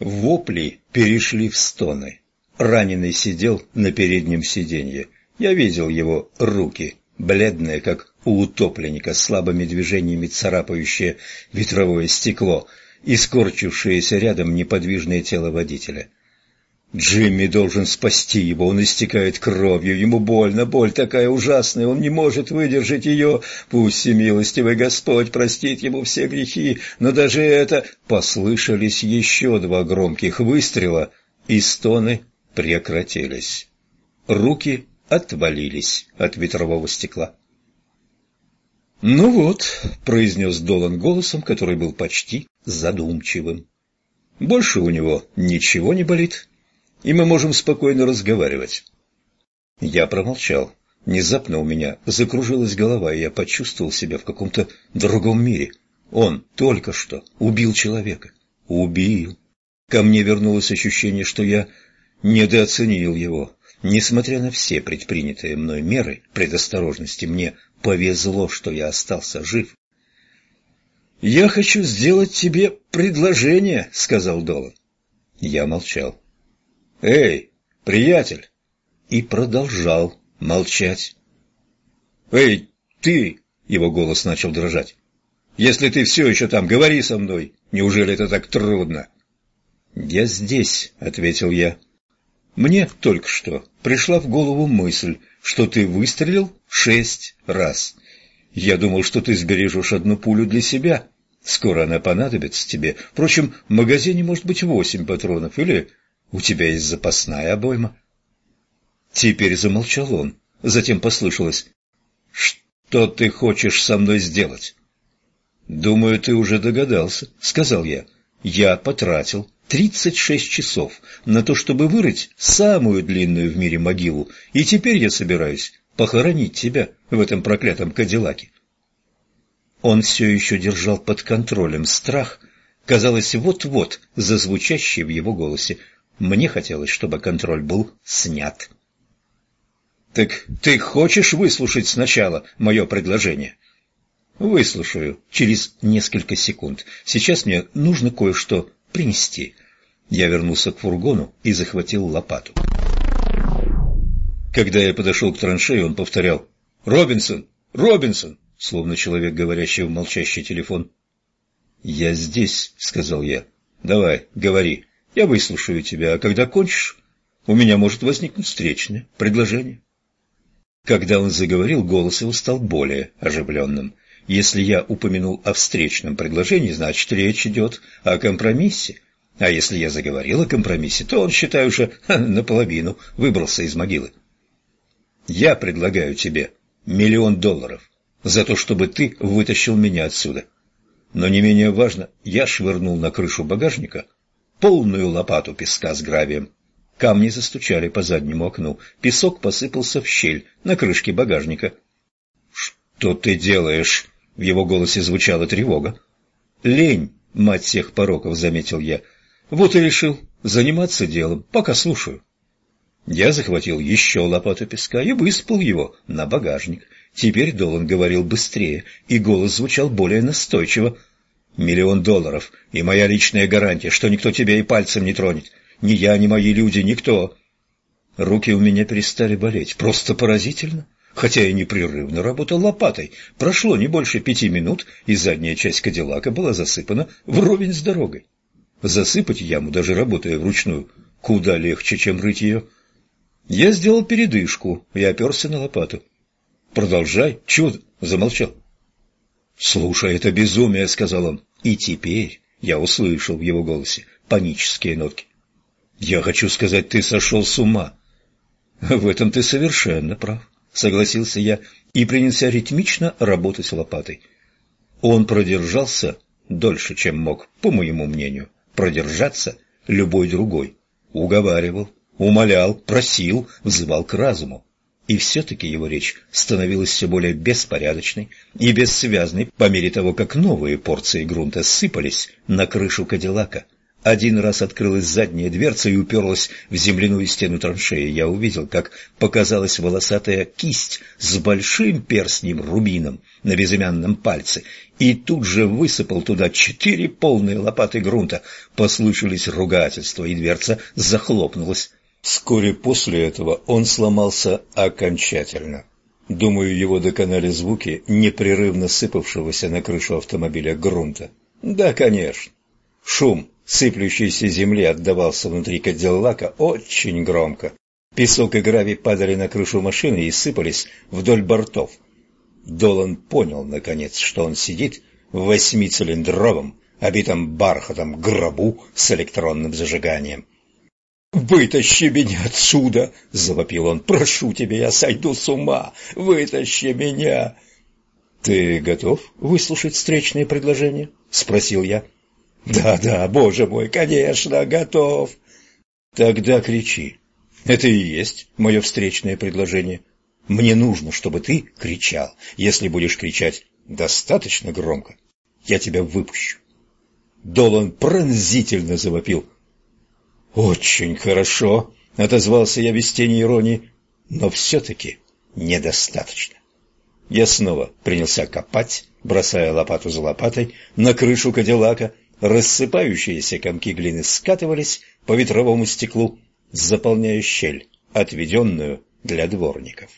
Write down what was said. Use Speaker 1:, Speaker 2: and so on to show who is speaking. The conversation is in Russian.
Speaker 1: Вопли перешли в стоны. Раненый сидел на переднем сиденье. Я видел его руки, бледные, как у утопленника, слабыми движениями царапающее ветровое стекло и скорчившееся рядом неподвижное тело водителя. Джимми должен спасти его, он истекает кровью, ему больно, боль такая ужасная, он не может выдержать ее. Пусть всемилостивый Господь простит ему все грехи, но даже это... Послышались еще два громких выстрела, и стоны прекратились. Руки отвалились от ветрового стекла. «Ну вот», — произнес Долан голосом, который был почти задумчивым. «Больше у него ничего не болит, и мы можем спокойно разговаривать». Я промолчал. Внезапно у меня закружилась голова, и я почувствовал себя в каком-то другом мире. Он только что убил человека. Убил. Ко мне вернулось ощущение, что я недооценил его. Несмотря на все предпринятые мной меры предосторожности, мне повезло, что я остался жив. «Я хочу сделать тебе предложение», — сказал Долан. Я молчал. «Эй, приятель!» И продолжал молчать. «Эй, ты!» — его голос начал дрожать. «Если ты все еще там, говори со мной. Неужели это так трудно?» «Я здесь», — ответил я. «Мне только что пришла в голову мысль, что ты выстрелил шесть раз. Я думал, что ты сбережешь одну пулю для себя. Скоро она понадобится тебе. Впрочем, в магазине может быть восемь патронов, или у тебя есть запасная обойма. Теперь замолчал он. Затем послышалось. «Что ты хочешь со мной сделать?» «Думаю, ты уже догадался», — сказал я. «Я потратил тридцать шесть часов на то, чтобы вырыть самую длинную в мире могилу, и теперь я собираюсь похоронить тебя в этом проклятом Кадиллаке». Он все еще держал под контролем страх, казалось, вот-вот зазвучащий в его голосе. Мне хотелось, чтобы контроль был снят. «Так ты хочешь выслушать сначала мое предложение?» «Выслушаю через несколько секунд. Сейчас мне нужно кое-что принести». Я вернулся к фургону и захватил лопату. Когда я подошел к траншею, он повторял «Робинсон! Робинсон!» словно человек, говорящий в молчащий телефон. «Я здесь», — сказал я. «Давай, говори. Я выслушаю тебя, а когда кончишь, у меня может возникнуть встречное предложение». Когда он заговорил, голос его стал более оживленным. Если я упомянул о встречном предложении, значит, речь идет о компромиссе. А если я заговорил о компромиссе, то он, считай, уже наполовину выбрался из могилы. Я предлагаю тебе миллион долларов за то, чтобы ты вытащил меня отсюда. Но не менее важно, я швырнул на крышу багажника полную лопату песка с гравием. Камни застучали по заднему окну, песок посыпался в щель на крышке багажника. «Что ты делаешь?» — в его голосе звучала тревога. «Лень, мать всех пороков», — заметил я. «Вот и решил заниматься делом, пока слушаю». Я захватил еще лопату песка и выспал его на багажник. Теперь Долан говорил быстрее, и голос звучал более настойчиво. «Миллион долларов, и моя личная гарантия, что никто тебя и пальцем не тронет. Ни я, ни мои люди, никто». Руки у меня перестали болеть. Просто поразительно. Хотя я непрерывно работал лопатой. Прошло не больше пяти минут, и задняя часть Кадиллака была засыпана вровень с дорогой. Засыпать яму, даже работая вручную, куда легче, чем рыть ее. Я сделал передышку и оперся на лопату. «Продолжай, чудо!» — замолчал. «Слушай, это безумие!» — сказал он. И теперь я услышал в его голосе панические нотки. «Я хочу сказать, ты сошел с ума!» «В этом ты совершенно прав», — согласился я и принялся ритмично работать лопатой. Он продержался дольше, чем мог, по моему мнению, продержаться любой другой. Уговаривал, умолял, просил, взывал к разуму. И все-таки его речь становилась все более беспорядочной и бессвязной по мере того, как новые порции грунта сыпались на крышу Кадиллака. Один раз открылась задняя дверца и уперлась в земляную стену траншеи. Я увидел, как показалась волосатая кисть с большим перстнем-рубином на безымянном пальце, и тут же высыпал туда четыре полные лопаты грунта. Послышались ругательства, и дверца захлопнулась. Вскоре после этого он сломался окончательно. Думаю, его доконали звуки непрерывно сыпавшегося на крышу автомобиля грунта. Да, конечно. Шум сыплющейся земли отдавался внутри Кадиллака очень громко. Песок и гравий падали на крышу машины и сыпались вдоль бортов. Долан понял, наконец, что он сидит в восьмицилиндровом, обитом бархатом гробу с электронным зажиганием. «Вытащи меня отсюда!» — завопил он. «Прошу тебя, я сойду с ума! Вытащи меня!» «Ты готов выслушать встречное предложение?» — спросил я. «Да-да, боже мой, конечно, готов!» «Тогда кричи. Это и есть мое встречное предложение. Мне нужно, чтобы ты кричал. Если будешь кричать достаточно громко, я тебя выпущу». Долан пронзительно завопил. «Очень хорошо», — отозвался я без тени иронии, — «но все-таки недостаточно». Я снова принялся копать, бросая лопату за лопатой на крышу Кадиллака, Рассыпающиеся комки глины скатывались по ветровому стеклу, заполняя щель, отведенную для дворников.